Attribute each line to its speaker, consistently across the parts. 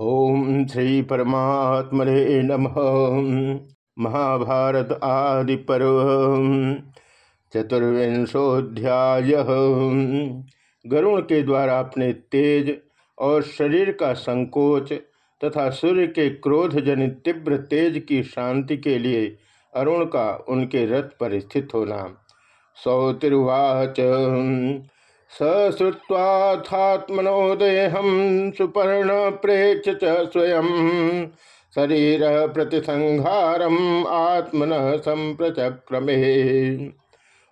Speaker 1: ओम श्री परमात्मने नमः। महाभारत आदि पर्व। चतुर्विंशोध्याय गरुण के द्वारा अपने तेज और शरीर का संकोच तथा सूर्य के क्रोध जनित तीव्र तेज की शांति के लिए अरुण का उनके रथ पर स्थित होना। सौतिर्वाच। सश्रुवात्मनोदेहम सुपर्ण प्रेक्ष स्वयं। शरीर प्रतिसंहारम आत्मन संप्रचक्रमे।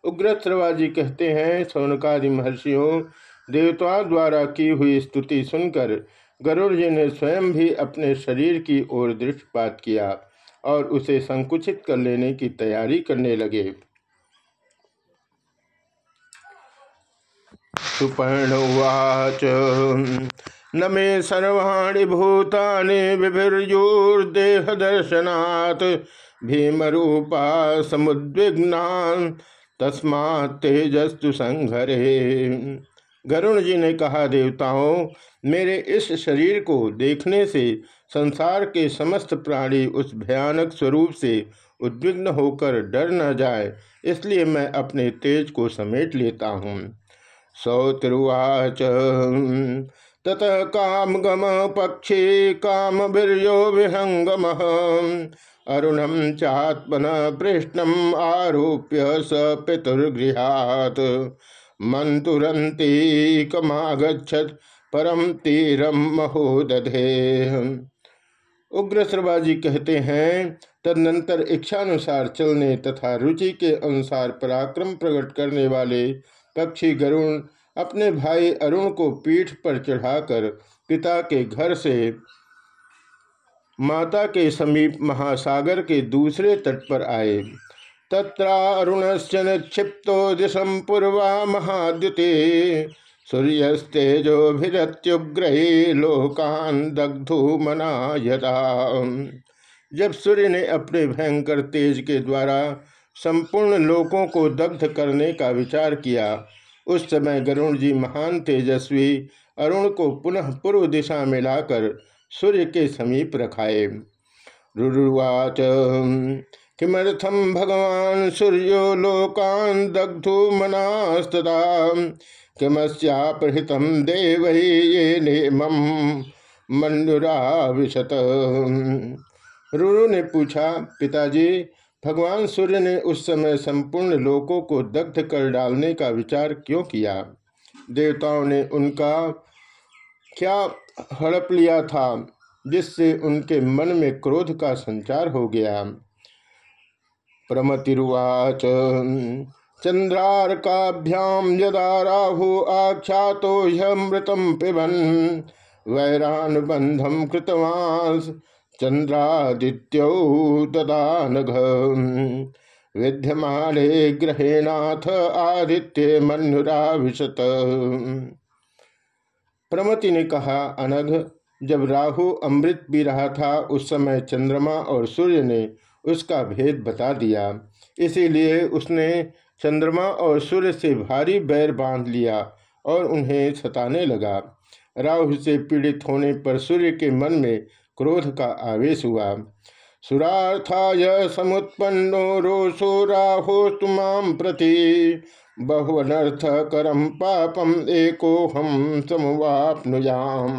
Speaker 1: उग्र श्रवाजी कहते हैं सोनकादि महर्षियों, देवताओं द्वारा की हुई स्तुति सुनकर गरुड़ जी ने स्वयं भी अपने शरीर की ओर दृष्टिपात किया और उसे संकुचित कर लेने की तैयारी करने लगे। सुपर्णुवाच। न मे सर्वाणि भूतानि विभिर्योर्देहदर्शनात्। भीमरूपा समुद्विग्ना। तस्मा तेजस्तु संघरे गरुण जी ने कहा, देवताओं, मेरे इस शरीर को देखने से संसार के समस्त प्राणी उस भयानक स्वरूप से उद्विग्न होकर डर न जाए, इसलिए मैं अपने तेज को समेट लेता हूँ। सौतिरुवाच। तत काम गम पक्षी काम वीर्यो विहंगम अरुणम चात्मन पृष्ठम आरोप्य स पितुर्गृहात मंतुरंती कमागछत परम तीरम महोदधे। उग्र श्रवाजी कहते हैं, तदनंतर इच्छानुसार चलने तथा रुचि के अनुसार पराक्रम प्रकट करने वाले पक्षी गरुण अपने भाई अरुण को पीठ पर चढ़ाकर पिता के घर से माता के समीप महासागर के दूसरे तट पर आए। तत्रारुणस्य निक्षिप्तो दिशम पूर्वा महाद्युते लोकान दग्धु मना यदा जब सूर्य ने अपने भयंकर तेज के द्वारा संपूर्ण लोकों को दग्ध करने का विचार किया। उस समय गरुण जी महान तेजस्वी अरुण को पुनः पूर्व दिशा में लाकर सूर्य के समीप रखाए। रुरुवाच किमर्थम भगवान सूर्यो लोकान दग्धु मनास्तदा? किमस्यापहृतम देव ही ये नेमम मनुराविशत रुरु ने पूछा, पिताजी भगवान सूर्य ने उस समय संपूर्ण लोकों को दग्ध कर डालने का विचार क्यों किया? देवताओं ने उनका क्या हड़प लिया था, जिससे उनके मन में क्रोध का संचार हो गया? प्रमतिरुवाच चंद्रारकाभ्याम यदा राहु आख्या तो मृतम पिबन वैरानुबंधम कृतवांस चंद्रादित्यो ददानघ विद्यमाने ग्रहेनाथ आदित्य मनुराभिशत प्रमति ने कहा, अनघ, जब राहु अमृत पी रहा था, उस समय चंद्रमा और सूर्य ने उसका भेद बता दिया। इसीलिए उसने चंद्रमा और सूर्य से भारी बैर बाँध लिया और उन्हें सताने लगा। राहु से पीड़ित होने पर सूर्य के मन में क्रोध का आवेश हुआ। सुरार्थाय समुत्पन्नो रोषो राहो तुमाम प्रति। बहुअनर्थ करम पापम एको हम समुवापनुयाम।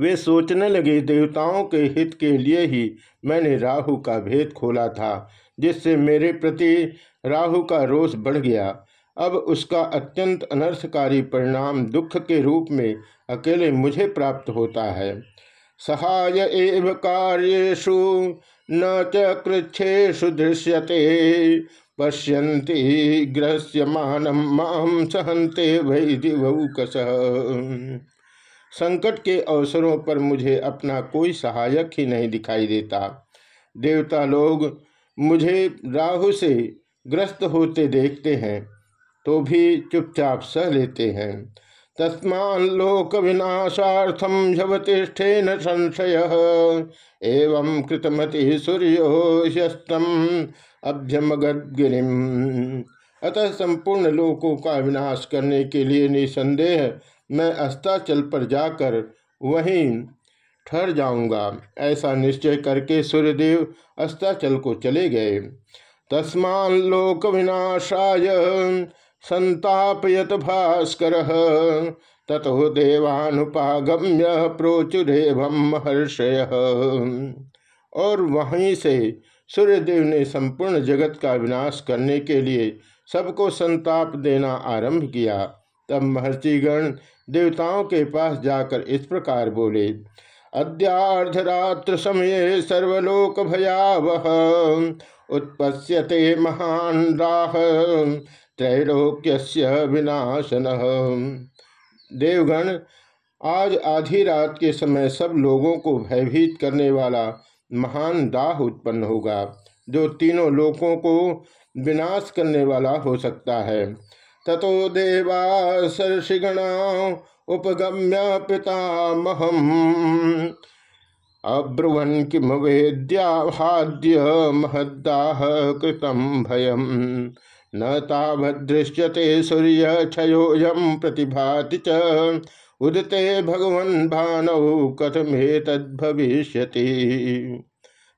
Speaker 1: वे सोचने लगे, देवताओं के हित के लिए ही मैंने राहु का भेद खोला था, जिससे मेरे प्रति राहु का रोष बढ़ गया। अब उसका अत्यंत अनर्थकारी परिणाम दुख के रूप में अकेले मुझे प्राप्त होता है। सहाय एव कार्येशु न च कृच्छेशु दृश्यते, पश्यन्ति ग्रस्यमानम माम सहंते वैदिवकस संकट के अवसरों पर मुझे अपना कोई सहायक ही नहीं दिखाई देता। देवता लोग मुझे राहु से ग्रस्त होते देखते हैं। तो भी चुपचाप सह लेते हैं। तस्मालोक विनाशार्थम झवतिष्ठे न संशय, एवं कृतमति सूर्यो ह्यस्तम अभ्यमगिरिम अतः संपूर्ण लोकों का विनाश करने के लिए निसंदेह, मैं अस्ताचल पर जाकर वहीं ठहर जाऊँगा। ऐसा निश्चय करके सूर्यदेव अस्ताचल को चले गए। तस्मान लोक विनाशाय संतापयत भास्कर ततो देवानुपागम्य प्रोचुरेभम महर्षय। और वहीं से सूर्यदेव ने संपूर्ण जगत का विनाश करने के लिए सबको संताप देना आरंभ किया। तब महर्षिगण देवताओं के पास जाकर इस प्रकार बोले अद्यार्धरात्र समय सर्वलोक भयावह उत्पस्यते महान राह त्रैलोक्य विनाशन। देवगण, आज आधी रात के समय सब लोगों को भयभीत करने वाला महान दाह उत्पन्न होगा, जो तीनों लोकों को विनाश करने वाला हो सकता है। ततो देवा सर्षिगणा उपगम्य पितामहम। अब्रुवन किम वेद्याहाद्य महदाह कृतम भयम। न तावदृश्यते सूर्य क्षयोयम प्रतिभाति च। उदते भगवन भानौ कथमे तद्भविष्यति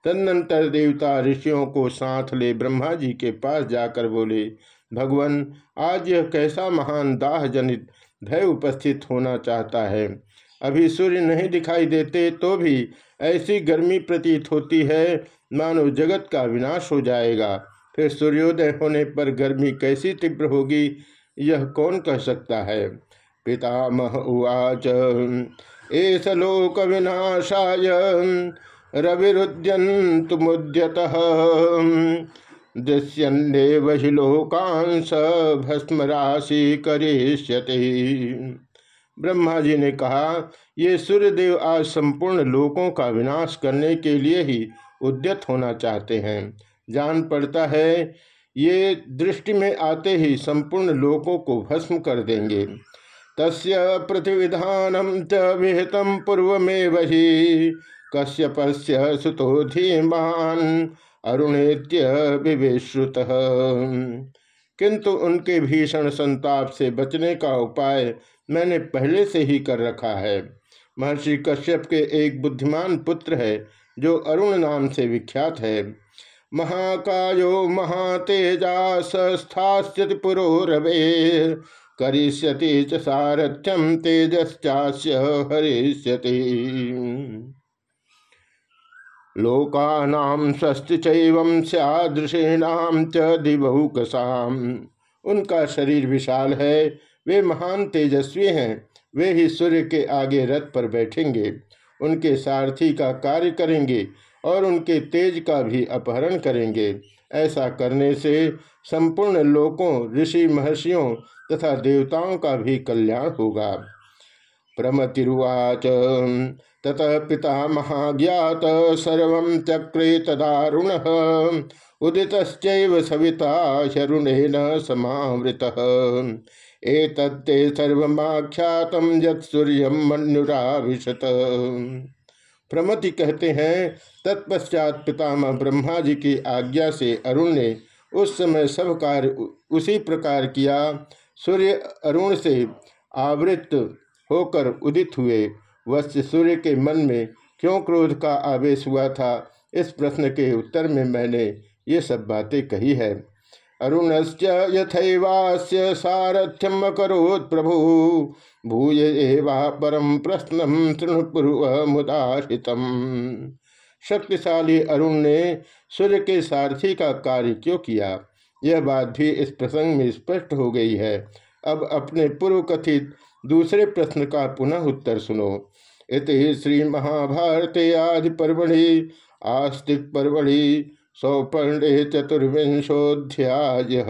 Speaker 1: तदनंतर देवता ऋषियों को साथ ले ब्रह्मा जी के पास जाकर बोले, भगवान, आज यह कैसा महान दाह जनित भय उपस्थित होना चाहता है? अभी सूर्य नहीं दिखाई देते तो भी ऐसी गर्मी प्रतीत होती है, मानो जगत का विनाश हो जाएगा। फिर सूर्योदय होने पर गर्मी कैसी तीव्र होगी, यह कौन कह सकता है? पितामह उवाच एस लोक विनाशाय रविरुद्यंतुमुद्यत दृश्यन्देव हि लोकांश भस्म राशि करिष्यति। ब्रह्मा जी ने कहा, ये सूर्यदेव आज संपूर्ण लोकों का विनाश करने के लिए ही उद्यत होना चाहते हैं। जान पड़ता है। ये दृष्टि में आते ही संपूर्ण लोकों को भस्म कर देंगे। तस् प्रतिविधानम च पूर्व में वही कश्यपस्य सुतो धीमान अरुणेत्य विवेश्रुत। किंतु उनके भीषण संताप से बचने का उपाय मैंने पहले से ही कर रखा है। महर्षि कश्यप के एक बुद्धिमान पुत्र है, जो अरुण नाम से विख्यात है। महाकायो महातेजा स्थास्यति पुरोरवे, करिष्यति च सारथ्यम तेजश्चास्य हरिष्यति। लोकानाम स्वस्ति चैवं सदृशेनाम च उनका शरीर विशाल है, वे महान तेजस्वी हैं, वे ही सूर्य के आगे रथ पर बैठेंगे, उनके सारथी का कार्य करेंगे और उनके तेज का भी अपहरण करेंगे। ऐसा करने से संपूर्ण लोकों, ऋषि महर्षियों तथा देवताओं का भी कल्याण होगा। प्रमतिरुवाच। ततः पिता महाज्ञात सर्व चक्रे तदारुण। उदित सविता शरुणेन समावृत। एतत्ते सर्वख्यात यत्सूर्य मनुराविशत प्रमति कहते हैं, तत्पश्चात पितामह ब्रह्मा जी की आज्ञा से अरुण ने उस समय सब कार्य उसी प्रकार किया। सूर्य अरुण से आवृत होकर उदित हुए। वत्स्य सूर्य के मन में क्यों क्रोध का आवेश हुआ था, इस प्रश्न के उत्तर में मैंने ये सब बातें कही है। अरुणश्च यथैवास्य सारथ्यम अकरोत् प्रभु। भूय एवा परम प्रश्न तृणपूर्व मुदाशितम शक्तिशाली अरुण ने सूर्य के सारथी का कार्य क्यों किया? यह बात भी इस प्रसंग में स्पष्ट हो गई है। अब अपने पूर्व कथित दूसरे प्रश्न का पुनः उत्तर सुनो। इति श्री महाभारते आदि पर्वणि, आस्तिक पर्वणि सौपर्णे चतुर्विंशोध्याय